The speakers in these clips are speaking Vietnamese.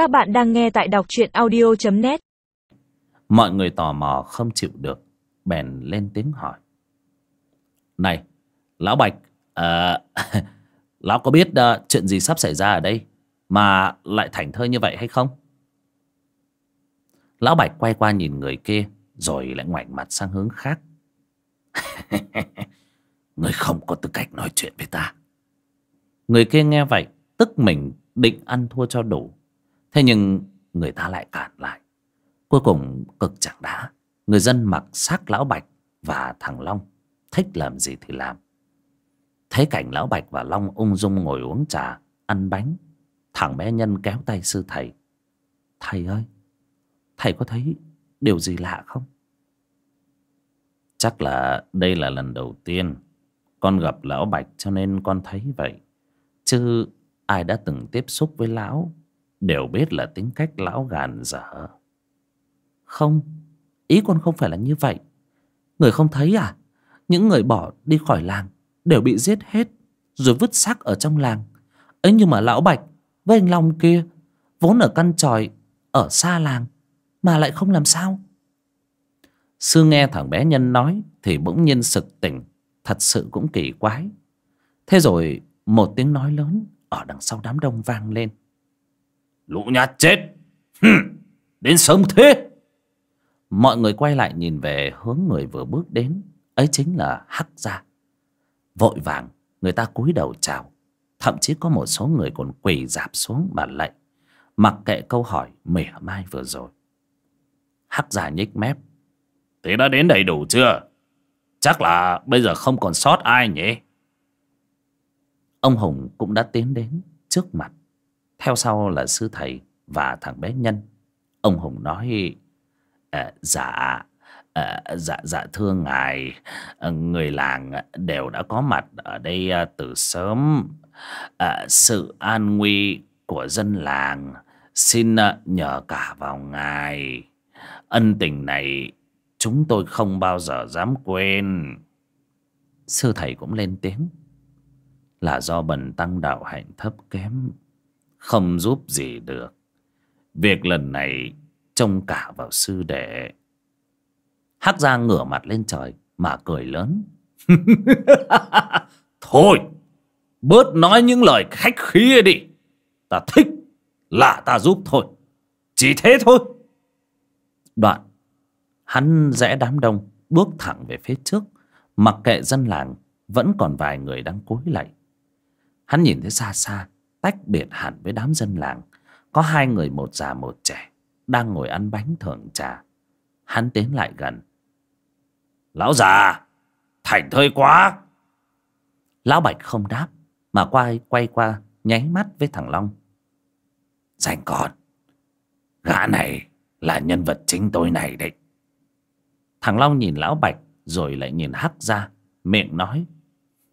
Các bạn đang nghe tại đọc truyện audio.net Mọi người tò mò không chịu được Bèn lên tiếng hỏi. Này Lão Bạch à, Lão có biết uh, chuyện gì sắp xảy ra ở đây Mà lại thảnh thơi như vậy hay không? Lão Bạch quay qua nhìn người kia Rồi lại ngoảnh mặt sang hướng khác. Người không có tư cách nói chuyện với ta. Người kia nghe vậy Tức mình định ăn thua cho đủ. Thế nhưng người ta lại cản lại. Cuối cùng cực chẳng đá. Người dân mặc xác lão Bạch và thằng Long Thích làm gì thì làm. Thấy cảnh lão Bạch và Long ung dung ngồi uống trà, Ăn bánh, Thằng bé Nhân kéo tay sư thầy. Thầy ơi, Thầy có thấy điều gì lạ không? Chắc là đây là lần đầu tiên Con gặp lão Bạch cho nên con thấy vậy. Chứ ai đã từng tiếp xúc với lão Đều biết là tính cách lão gàn dở. Không, Ý con không phải là như vậy. Người không thấy à? Những người bỏ đi khỏi làng Đều bị giết hết Rồi vứt xác ở trong làng. Ấy nhưng mà lão Bạch với anh Long kia Vốn ở căn tròi Ở xa làng Mà lại không làm sao. Sư nghe thằng bé Nhân nói Thì bỗng nhiên sực tỉnh, Thật sự cũng kỳ quái. Thế rồi một tiếng nói lớn Ở đằng sau đám đông vang lên. Lũ nhát chết. Hừm, Đến sớm thế. Mọi người quay lại nhìn về hướng người vừa bước đến. Ấy chính là Hắc Gia. Vội vàng người ta cúi đầu chào. Thậm chí có một số người còn quỳ dạp xuống mà lạy Mặc kệ câu hỏi mỉa mai vừa rồi. Hắc Gia nhích mép. Thế đã đến đầy đủ chưa? Chắc là bây giờ không còn sót ai nhỉ? Ông Hùng cũng đã tiến đến trước mặt theo sau là sư thầy và thằng bé Nhân. Ông Hùng nói à, Dạ à, Dạ dạ thưa ngài ờ, Người làng đều đã có mặt ở đây từ sớm. À, Sự an nguy của dân làng Xin nhờ cả vào ngài. Ân tình này chúng tôi không bao giờ dám quên. Sư thầy cũng lên tiếng là do bần tăng đạo hạnh thấp kém không giúp gì được. Việc lần này trông cả vào sư đệ. Hắc giang ngửa mặt lên trời, mà cười lớn. Thôi, bớt nói những lời khách khí đi. Ta thích là ta giúp thôi. Chỉ thế thôi. Đoạn, Hắn rẽ đám đông, Bước thẳng về phía trước. Mặc kệ dân làng, Vẫn còn vài người đang cúi lạy. Hắn nhìn thấy xa xa Tách biệt hẳn với đám dân làng. Có hai người, một già, một trẻ, Đang ngồi ăn bánh thưởng trà. Hắn tiến lại gần. Lão già Thành thơi quá. Lão Bạch không đáp, Mà quay quay qua, nháy mắt với thằng Long. Dành con, Gã này là nhân vật chính tôi này đấy. Thằng Long nhìn Lão Bạch Rồi lại nhìn Hắc ra Miệng nói,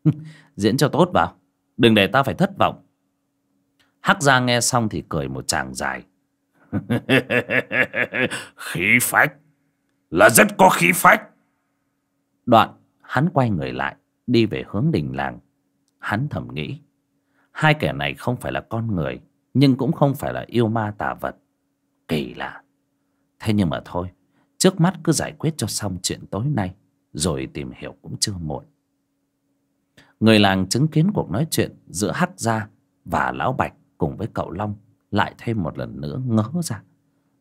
Diễn cho tốt vào, Đừng để ta phải thất vọng. Hắc ra nghe xong thì cười một tràng dài. Khí phách. Là rất có khí phách. Đoạn hắn quay người lại Đi về hướng đình làng. Hắn thầm nghĩ Hai kẻ này không phải là con người Nhưng cũng không phải là yêu ma tà vật. Kỳ lạ. Thế nhưng mà thôi Trước mắt cứ giải quyết cho xong chuyện tối nay Rồi tìm hiểu cũng chưa muộn. Người làng chứng kiến cuộc nói chuyện Giữa Hắc Gia và Lão Bạch Cùng với cậu Long Lại thêm một lần nữa ngớ ra.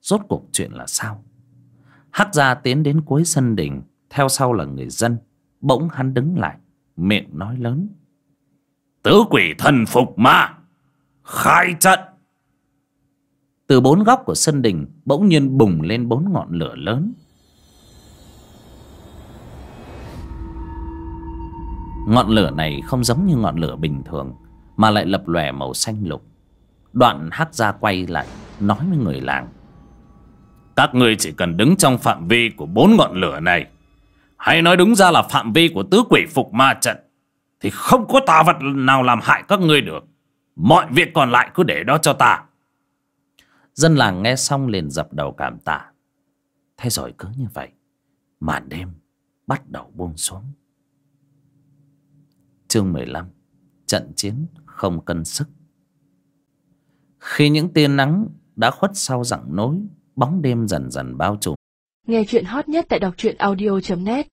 Rốt cuộc chuyện là sao? Hắc Gia tiến đến cuối sân đình, Theo sau là người dân, Bỗng hắn đứng lại, Miệng nói lớn. Tứ quỷ thần phục ma, Khai trận. Từ bốn góc của sân đình bỗng nhiên bùng lên bốn ngọn lửa lớn. Ngọn lửa này không giống như ngọn lửa bình thường, mà lại lập lòe màu xanh lục đoạn hát ra quay lại, nói với người làng. Các ngươi chỉ cần đứng trong phạm vi của bốn ngọn lửa này, hay nói đúng ra là phạm vi của tứ quỷ phục ma trận, thì không có tà vật nào làm hại các ngươi được. Mọi việc còn lại cứ để đó cho ta. Dân làng nghe xong liền dập đầu cảm tạ. Thế rồi cứ như vậy, Màn đêm bắt đầu buông xuống. Chương 15 Trận chiến không cân sức. Khi những tia nắng đã khuất sau dặng nối, bóng đêm dần dần bao trùm. Nghe chuyện hot nhất tại đọc truyện audio.net